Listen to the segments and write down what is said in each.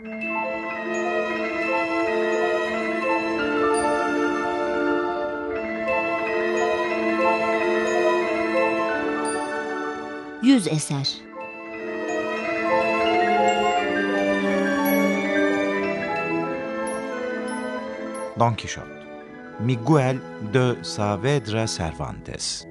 Yüz eser. Don Quixote Miguel de Saavedra Cervantes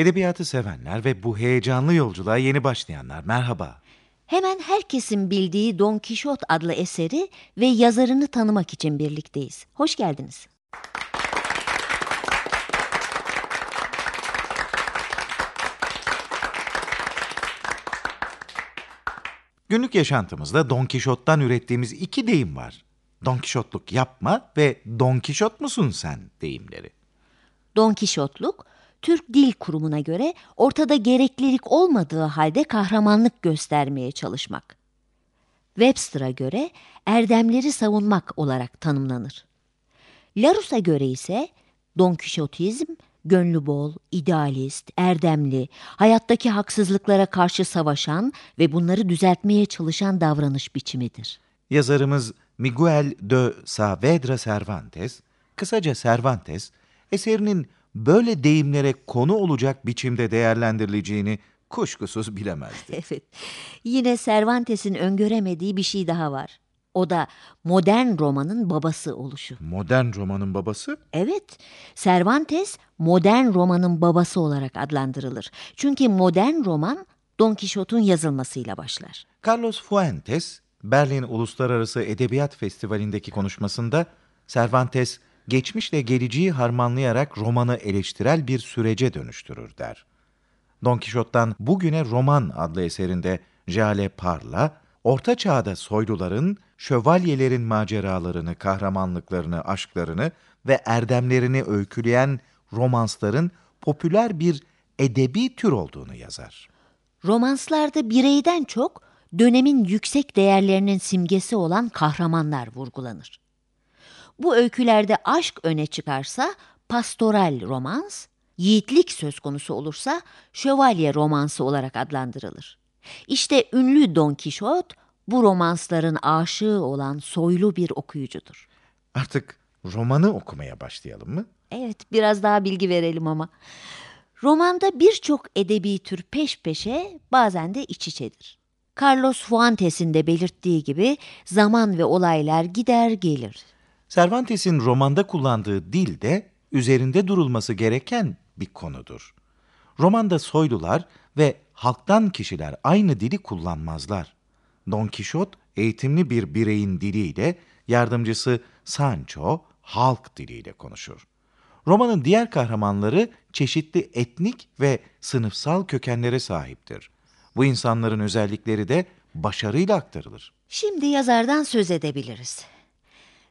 Edebiyatı sevenler ve bu heyecanlı yolculuğa yeni başlayanlar merhaba. Hemen herkesin bildiği Don Kişot adlı eseri ve yazarını tanımak için birlikteyiz. Hoş geldiniz. Günlük yaşantımızda Don Kişot'tan ürettiğimiz iki deyim var. Don Kişotluk yapma ve Don Kişot musun sen deyimleri. Don Kişotluk, Türk Dil Kurumu'na göre ortada gereklilik olmadığı halde kahramanlık göstermeye çalışmak. Webster'a göre erdemleri savunmak olarak tanımlanır. Larouse'a göre ise Don Kişotizm, gönlü bol, idealist, erdemli, hayattaki haksızlıklara karşı savaşan ve bunları düzeltmeye çalışan davranış biçimidir. Yazarımız Miguel de Saavedra Cervantes, kısaca Cervantes, eserinin böyle deyimlere konu olacak biçimde değerlendirileceğini kuşkusuz bilemezdi. Evet. Yine Cervantes'in öngöremediği bir şey daha var. O da modern romanın babası oluşu. Modern romanın babası? Evet, Cervantes modern romanın babası olarak adlandırılır. Çünkü modern roman Don Quixote'un yazılmasıyla başlar. Carlos Fuentes, Berlin Uluslararası Edebiyat Festivali'ndeki konuşmasında Cervantes geçmişle geleceği harmanlayarak romanı eleştirel bir sürece dönüştürür der. Don Quixote'dan Bugüne Roman adlı eserinde Jale Parla, Orta Çağ'da soyluların, şövalyelerin maceralarını, kahramanlıklarını, aşklarını ve erdemlerini öyküleyen romansların popüler bir edebi tür olduğunu yazar. Romanslarda bireyden çok dönemin yüksek değerlerinin simgesi olan kahramanlar vurgulanır. Bu öykülerde aşk öne çıkarsa pastoral romans, yiğitlik söz konusu olursa şövalye romansı olarak adlandırılır. İşte ünlü Don Kişot bu romansların aşığı olan soylu bir okuyucudur. Artık romanı okumaya başlayalım mı? Evet, biraz daha bilgi verelim ama. Romanda birçok edebi tür peş peşe bazen de iç içedir. Carlos Fuentes'in de belirttiği gibi zaman ve olaylar gider gelir. Cervantes'in romanda kullandığı dil de üzerinde durulması gereken bir konudur. Romanda soylular ve halktan kişiler aynı dili kullanmazlar. Don Quixote eğitimli bir bireyin diliyle, yardımcısı Sancho halk diliyle konuşur. Romanın diğer kahramanları çeşitli etnik ve sınıfsal kökenlere sahiptir. Bu insanların özellikleri de başarıyla aktarılır. Şimdi yazardan söz edebiliriz.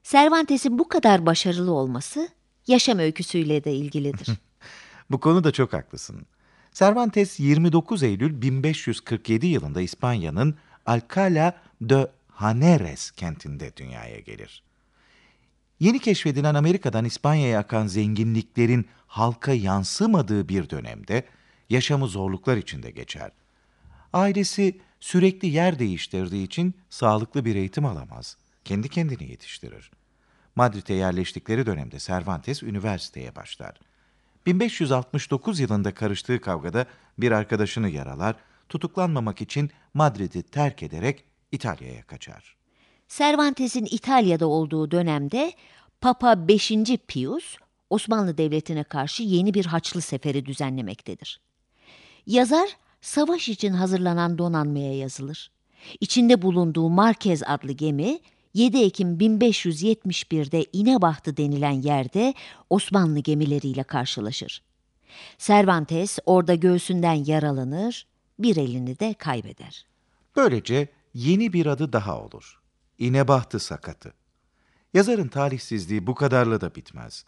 Cervantes'in bu kadar başarılı olması yaşam öyküsüyle de ilgilidir. bu konuda çok haklısın. Cervantes 29 Eylül 1547 yılında İspanya'nın Alcalá de Henares kentinde dünyaya gelir. Yeni keşfedilen Amerika'dan İspanya'ya akan zenginliklerin halka yansımadığı bir dönemde yaşamı zorluklar içinde geçer. Ailesi sürekli yer değiştirdiği için sağlıklı bir eğitim alamaz. Kendi kendini yetiştirir. Madrid'e yerleştikleri dönemde Cervantes üniversiteye başlar. 1569 yılında karıştığı kavgada bir arkadaşını yaralar, tutuklanmamak için Madrid'i terk ederek İtalya'ya kaçar. Cervantes'in İtalya'da olduğu dönemde Papa 5. Pius Osmanlı Devleti'ne karşı yeni bir haçlı seferi düzenlemektedir. Yazar savaş için hazırlanan donanmaya yazılır. İçinde bulunduğu Marquez adlı gemi 7 Ekim 1571'de İnebahtı denilen yerde Osmanlı gemileriyle karşılaşır. Cervantes orada göğsünden yaralanır, bir elini de kaybeder. Böylece yeni bir adı daha olur. İnebahtı sakatı. Yazarın talihsizliği bu kadarla da bitmez.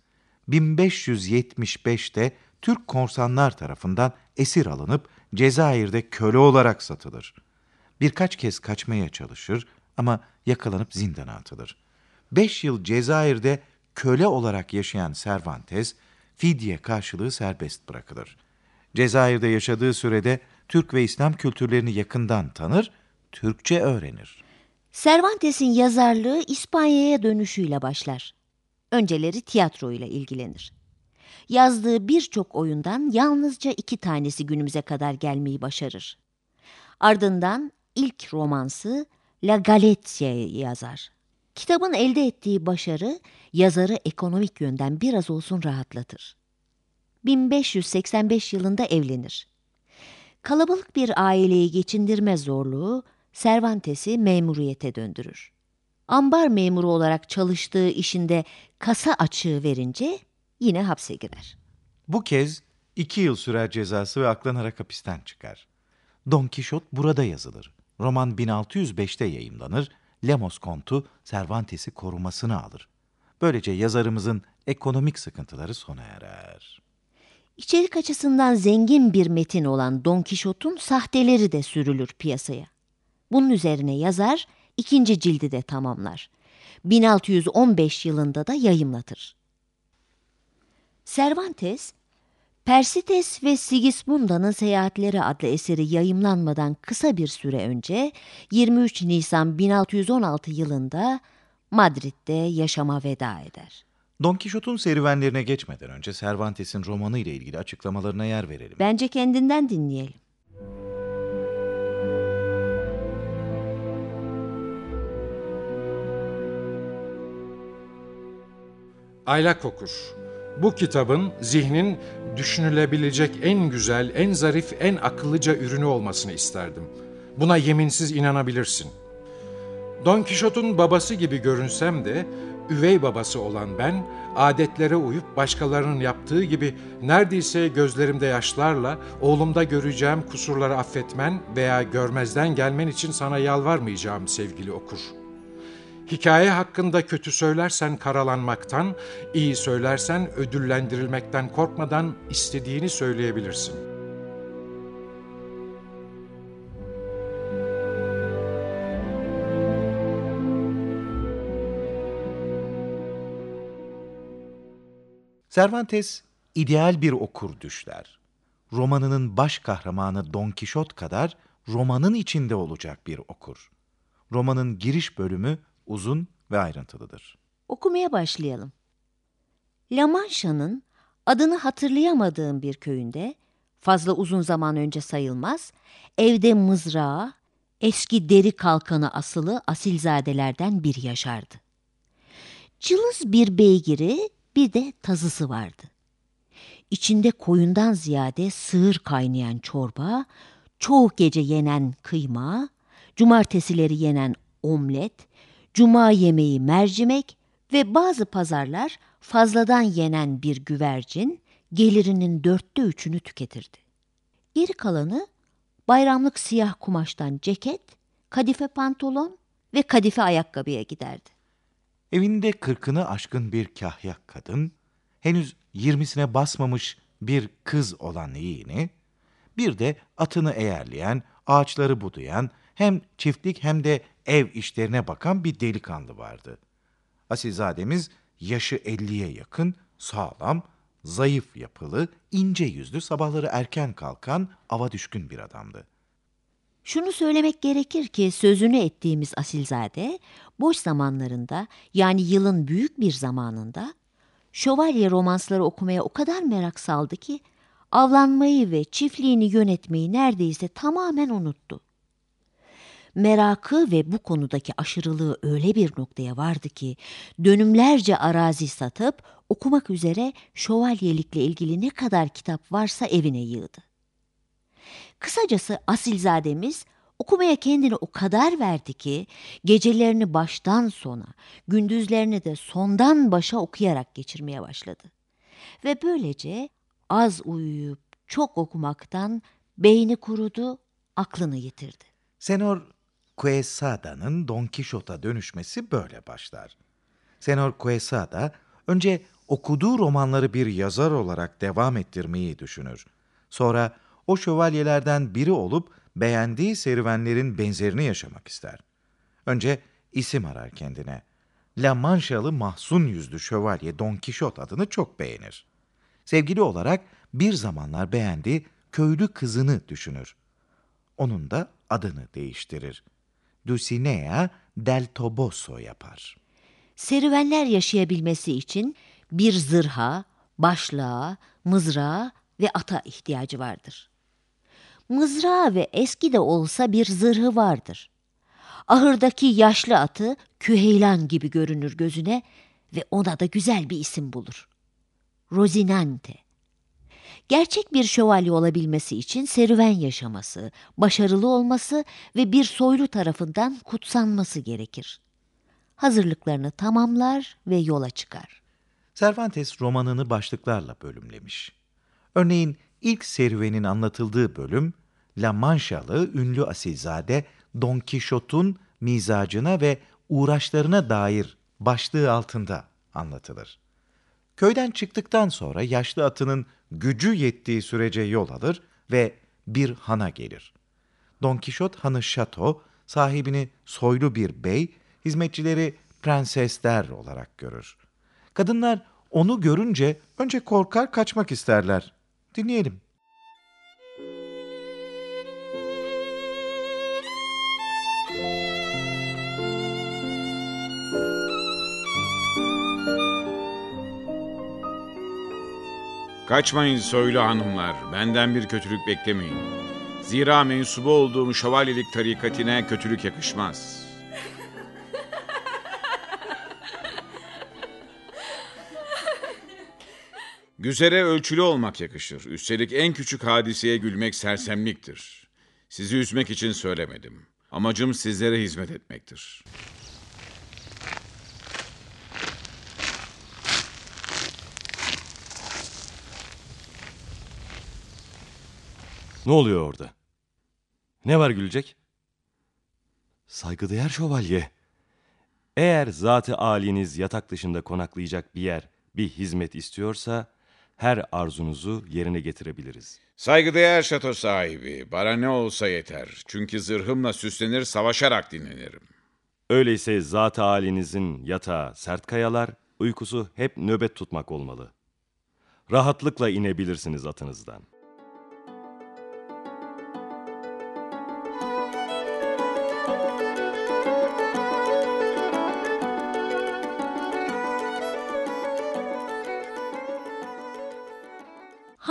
1575'te Türk korsanlar tarafından esir alınıp Cezayir'de köle olarak satılır. Birkaç kez kaçmaya çalışır ama yakalanıp zindana atılır. Beş yıl Cezayir'de köle olarak yaşayan Cervantes, fidye karşılığı serbest bırakılır. Cezayir'de yaşadığı sürede Türk ve İslam kültürlerini yakından tanır, Türkçe öğrenir. Cervantes'in yazarlığı İspanya'ya dönüşüyle başlar. Önceleri tiyatro ile ilgilenir. Yazdığı birçok oyundan yalnızca iki tanesi günümüze kadar gelmeyi başarır. Ardından ilk romansı La Galecia'yı yazar. Kitabın elde ettiği başarı yazarı ekonomik yönden biraz olsun rahatlatır. 1585 yılında evlenir. Kalabalık bir aileyi geçindirme zorluğu Cervantes'i memuriyete döndürür. Ambar memuru olarak çalıştığı işinde kasa açığı verince yine hapse girer. Bu kez iki yıl sürer cezası ve aklanarak hapisten çıkar. Don Kişot burada yazılır. Roman 1605'te yayımlanır. Lemos kontu Cervantes'i korumasını alır. Böylece yazarımızın ekonomik sıkıntıları sona erer. İçerik açısından zengin bir metin olan Don Kişot'un sahteleri de sürülür piyasaya. Bunun üzerine yazar ikinci cildi de tamamlar. 1615 yılında da yayımlatır. Cervantes, Persites ve Sigismunda'nın Seyahatleri adlı eseri yayımlanmadan kısa bir süre önce 23 Nisan 1616 yılında Madrid'de yaşama veda eder. Don Kişot'un serüvenlerine geçmeden önce Cervantes'in romanı ile ilgili açıklamalarına yer verelim. Bence kendinden dinleyelim. Aylak okur. Bu kitabın zihnin düşünülebilecek en güzel, en zarif, en akıllıca ürünü olmasını isterdim. Buna yeminsiz inanabilirsin. Don Kişot'un babası gibi görünsem de üvey babası olan ben adetlere uyup başkalarının yaptığı gibi neredeyse gözlerimde yaşlarla oğlumda göreceğim kusurları affetmen veya görmezden gelmen için sana yalvarmayacağım sevgili okur.'' Hikaye hakkında kötü söylersen karalanmaktan, iyi söylersen ödüllendirilmekten korkmadan istediğini söyleyebilirsin. Cervantes ideal bir okur düşler. Romanının baş kahramanı Don Kişot kadar romanın içinde olacak bir okur. Romanın giriş bölümü uzun ve ayrıntılıdır. Okumaya başlayalım. La Mancha'nın adını hatırlayamadığım bir köyünde, fazla uzun zaman önce sayılmaz, evde mızrağı, eski deri kalkanı asılı asilzadelerden bir yaşardı. Cılız bir beygiri, bir de tazısı vardı. İçinde koyundan ziyade sığır kaynayan çorba, çoğu gece yenen kıyma, cumartesileri yenen omlet, cuma yemeği mercimek ve bazı pazarlar fazladan yenen bir güvercin gelirinin dörtte üçünü tüketirdi. Geri kalanı bayramlık siyah kumaştan ceket, kadife pantolon ve kadife ayakkabıya giderdi. Evinde kırkını aşkın bir kahyak kadın, henüz yirmisine basmamış bir kız olan yeğeni, bir de atını eğerleyen, ağaçları budayan, hem çiftlik hem de ev işlerine bakan bir delikanlı vardı. Asilzademiz yaşı elliye yakın, sağlam, zayıf yapılı, ince yüzlü, sabahları erken kalkan, ava düşkün bir adamdı. Şunu söylemek gerekir ki sözünü ettiğimiz Asilzade boş zamanlarında yani yılın büyük bir zamanında şövalye romansları okumaya o kadar merak saldı ki avlanmayı ve çiftliğini yönetmeyi neredeyse tamamen unuttu merakı ve bu konudaki aşırılığı öyle bir noktaya vardı ki dönümlerce arazi satıp okumak üzere şövalyelikle ilgili ne kadar kitap varsa evine yığdı. Kısacası asilzademiz okumaya kendini o kadar verdi ki gecelerini baştan sona, gündüzlerini de sondan başa okuyarak geçirmeye başladı. Ve böylece az uyuyup çok okumaktan beyni kurudu, aklını yitirdi. Senor Quesada'nın Don Quixote'a dönüşmesi böyle başlar. Senor Quesada önce okuduğu romanları bir yazar olarak devam ettirmeyi düşünür. Sonra o şövalyelerden biri olup beğendiği serüvenlerin benzerini yaşamak ister. Önce isim arar kendine. La Manchalı mahzun yüzlü şövalye Don Quixote adını çok beğenir. Sevgili olarak bir zamanlar beğendiği köylü kızını düşünür. Onun da adını değiştirir. Dulcinea del Toboso yapar. Serüvenler yaşayabilmesi için bir zırha, başlığa, mızrağa ve ata ihtiyacı vardır. Mızrağı ve eski de olsa bir zırhı vardır. Ahırdaki yaşlı atı Küheylan gibi görünür gözüne ve ona da güzel bir isim bulur. Rozinante. Gerçek bir şövalye olabilmesi için serüven yaşaması, başarılı olması ve bir soylu tarafından kutsanması gerekir. Hazırlıklarını tamamlar ve yola çıkar. Cervantes romanını başlıklarla bölümlemiş. Örneğin ilk serüvenin anlatıldığı bölüm, La Manchalı ünlü asilzade Don Quixote'un mizacına ve uğraşlarına dair başlığı altında anlatılır. Köyden çıktıktan sonra yaşlı atının gücü yettiği sürece yol alır ve bir hana gelir. Don Quixote hanı şato, sahibini soylu bir bey, hizmetçileri prensesler olarak görür. Kadınlar onu görünce önce korkar kaçmak isterler. Dinleyelim. Kaçmayın soylu hanımlar, benden bir kötülük beklemeyin. Zira mensubu olduğum şövalyelik tarikatine kötülük yakışmaz. Güzere ölçülü olmak yakışır. Üstelik en küçük hadiseye gülmek sersemliktir. Sizi üzmek için söylemedim. Amacım sizlere hizmet etmektir. Ne oluyor orada? Ne var gülecek? Saygıdeğer şövalye. Eğer zatı aliniz yatak dışında konaklayacak bir yer, bir hizmet istiyorsa her arzunuzu yerine getirebiliriz. Saygıdeğer şato sahibi, bana ne olsa yeter. Çünkü zırhımla süslenir, savaşarak dinlenirim. Öyleyse zat-ı halinizin yatağı sert kayalar, uykusu hep nöbet tutmak olmalı. Rahatlıkla inebilirsiniz atınızdan.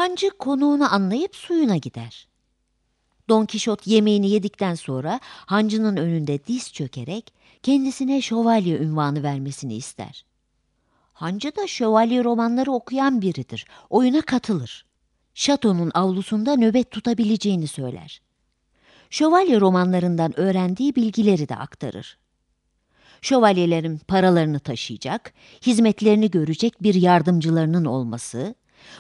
Hancı konuğunu anlayıp suyuna gider. Don Kişot yemeğini yedikten sonra hancının önünde diz çökerek kendisine şövalye ünvanı vermesini ister. Hancı da şövalye romanları okuyan biridir. Oyuna katılır. Şatonun avlusunda nöbet tutabileceğini söyler. Şövalye romanlarından öğrendiği bilgileri de aktarır. Şövalyelerin paralarını taşıyacak, hizmetlerini görecek bir yardımcılarının olması,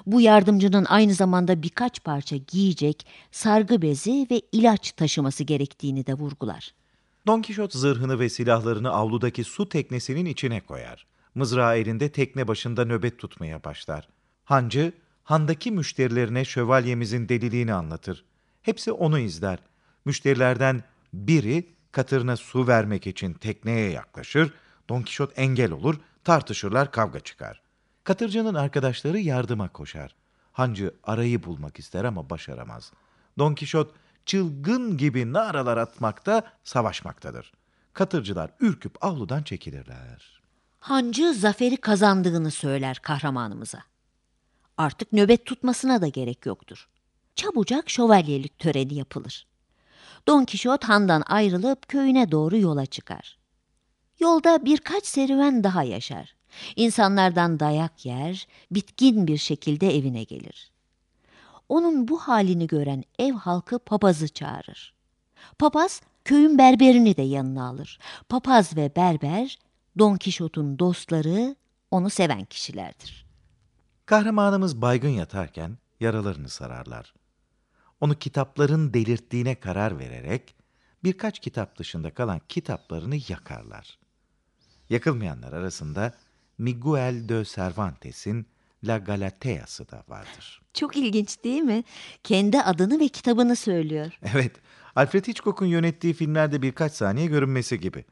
bu yardımcının aynı zamanda birkaç parça giyecek, sargı bezi ve ilaç taşıması gerektiğini de vurgular. Don Kişot zırhını ve silahlarını avludaki su teknesinin içine koyar. Mızrağı elinde tekne başında nöbet tutmaya başlar. Hancı, handaki müşterilerine şövalyemizin deliliğini anlatır. Hepsi onu izler. Müşterilerden biri katırına su vermek için tekneye yaklaşır. Don Kişot engel olur, tartışırlar, kavga çıkar. Katırcının arkadaşları yardıma koşar. Hancı arayı bulmak ister ama başaramaz. Don Kişot çılgın gibi naralar atmakta, savaşmaktadır. Katırcılar ürküp avludan çekilirler. Hancı zaferi kazandığını söyler kahramanımıza. Artık nöbet tutmasına da gerek yoktur. Çabucak şövalyelik töreni yapılır. Don Kişot handan ayrılıp köyüne doğru yola çıkar. Yolda birkaç serüven daha yaşar. İnsanlardan dayak yer, bitkin bir şekilde evine gelir. Onun bu halini gören ev halkı papazı çağırır. Papaz köyün berberini de yanına alır. Papaz ve berber Don Kişot'un dostları, onu seven kişilerdir. Kahramanımız baygın yatarken yaralarını sararlar. Onu kitapların delirttiğine karar vererek birkaç kitap dışında kalan kitaplarını yakarlar. Yakılmayanlar arasında Miguel de Cervantes'in La Galatea'sı da vardır. Çok ilginç değil mi? Kendi adını ve kitabını söylüyor. Evet, Alfred Hitchcock'un yönettiği filmlerde birkaç saniye görünmesi gibi.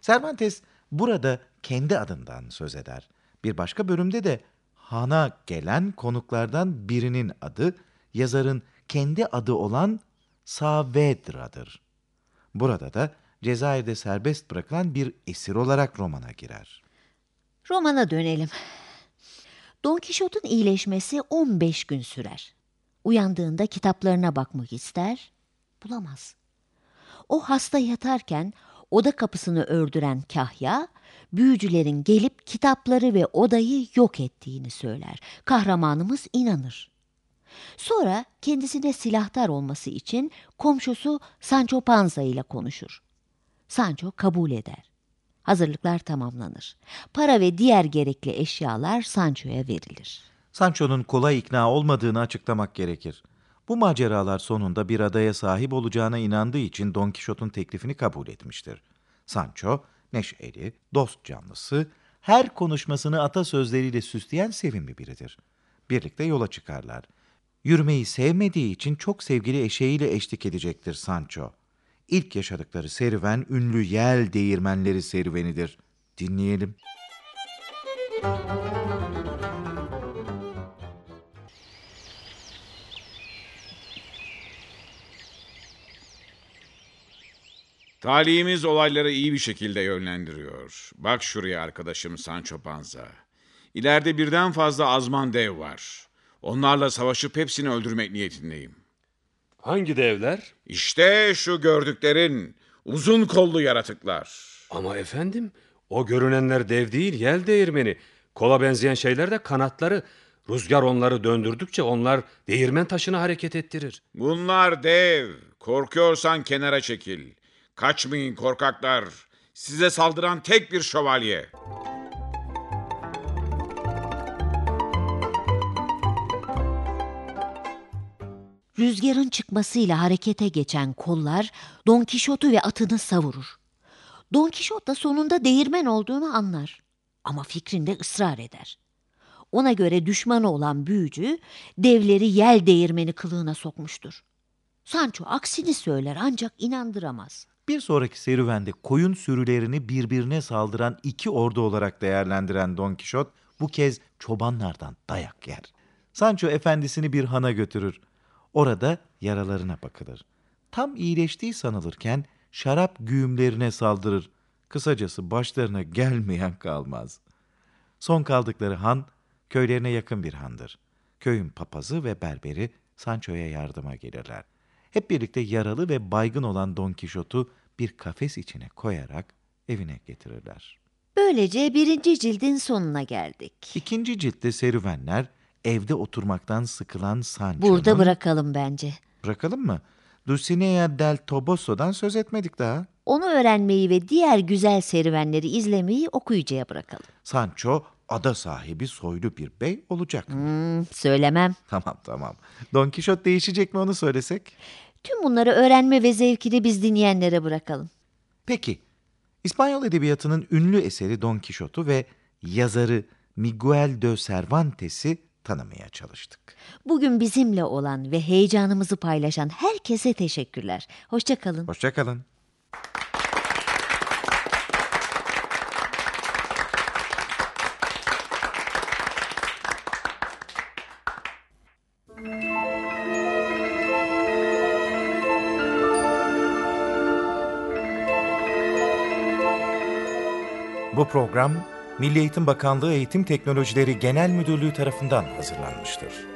Cervantes burada kendi adından söz eder. Bir başka bölümde de Han'a gelen konuklardan birinin adı, yazarın kendi adı olan Saavedra'dır. Burada da Cezayir'de serbest bırakılan bir esir olarak romana girer. Romana dönelim. Don Kişot'un iyileşmesi 15 gün sürer. Uyandığında kitaplarına bakmak ister, bulamaz. O hasta yatarken oda kapısını ördüren kahya, büyücülerin gelip kitapları ve odayı yok ettiğini söyler. Kahramanımız inanır. Sonra kendisine silahtar olması için komşusu Sancho Panza ile konuşur. Sancho kabul eder. Hazırlıklar tamamlanır. Para ve diğer gerekli eşyalar Sancho'ya verilir. Sancho'nun kolay ikna olmadığını açıklamak gerekir. Bu maceralar sonunda bir adaya sahip olacağına inandığı için Don Quixote'un teklifini kabul etmiştir. Sancho, neşeli, dost canlısı, her konuşmasını atasözleriyle süsleyen sevimli biridir. Birlikte yola çıkarlar. Yürümeyi sevmediği için çok sevgili eşeğiyle eşlik edecektir Sancho. İlk yaşadıkları serüven ünlü yel değirmenleri serüvenidir. Dinleyelim. Talihimiz olayları iyi bir şekilde yönlendiriyor. Bak şuraya arkadaşım Sancho Panza. İleride birden fazla azman dev var. Onlarla savaşıp hepsini öldürmek niyetindeyim. Hangi devler? İşte şu gördüklerin uzun kollu yaratıklar. Ama efendim o görünenler dev değil yel değirmeni. Kola benzeyen şeyler de kanatları. Rüzgar onları döndürdükçe onlar değirmen taşını hareket ettirir. Bunlar dev. Korkuyorsan kenara çekil. Kaçmayın korkaklar. Size saldıran tek bir şövalye. Rüzgarın çıkmasıyla harekete geçen kollar Don Kişot'u ve atını savurur. Don Kişot da sonunda değirmen olduğunu anlar ama fikrinde ısrar eder. Ona göre düşmanı olan büyücü devleri yel değirmeni kılığına sokmuştur. Sancho aksini söyler ancak inandıramaz. Bir sonraki serüvende koyun sürülerini birbirine saldıran iki ordu olarak değerlendiren Don Kişot bu kez çobanlardan dayak yer. Sancho efendisini bir hana götürür. Orada yaralarına bakılır. Tam iyileştiği sanılırken şarap güğümlerine saldırır. Kısacası başlarına gelmeyen kalmaz. Son kaldıkları han köylerine yakın bir handır. Köyün papazı ve berberi Sancho'ya yardıma gelirler. Hep birlikte yaralı ve baygın olan Don Kişot'u bir kafes içine koyarak evine getirirler. Böylece birinci cildin sonuna geldik. İkinci ciltte serüvenler evde oturmaktan sıkılan Sancho'nun... Burada bırakalım bence. Bırakalım mı? Dulcinea del Toboso'dan söz etmedik daha. Onu öğrenmeyi ve diğer güzel serüvenleri izlemeyi okuyucuya bırakalım. Sancho ada sahibi soylu bir bey olacak. Hmm, söylemem. Tamam tamam. Don Kişot değişecek mi onu söylesek? Tüm bunları öğrenme ve zevkini biz dinleyenlere bırakalım. Peki, İspanyol edebiyatının ünlü eseri Don Kişot'u ve yazarı Miguel de Cervantes'i tanımaya çalıştık. Bugün bizimle olan ve heyecanımızı paylaşan herkese teşekkürler. Hoşçakalın. Hoşçakalın. Bu program Milli Eğitim Bakanlığı Eğitim Teknolojileri Genel Müdürlüğü tarafından hazırlanmıştır.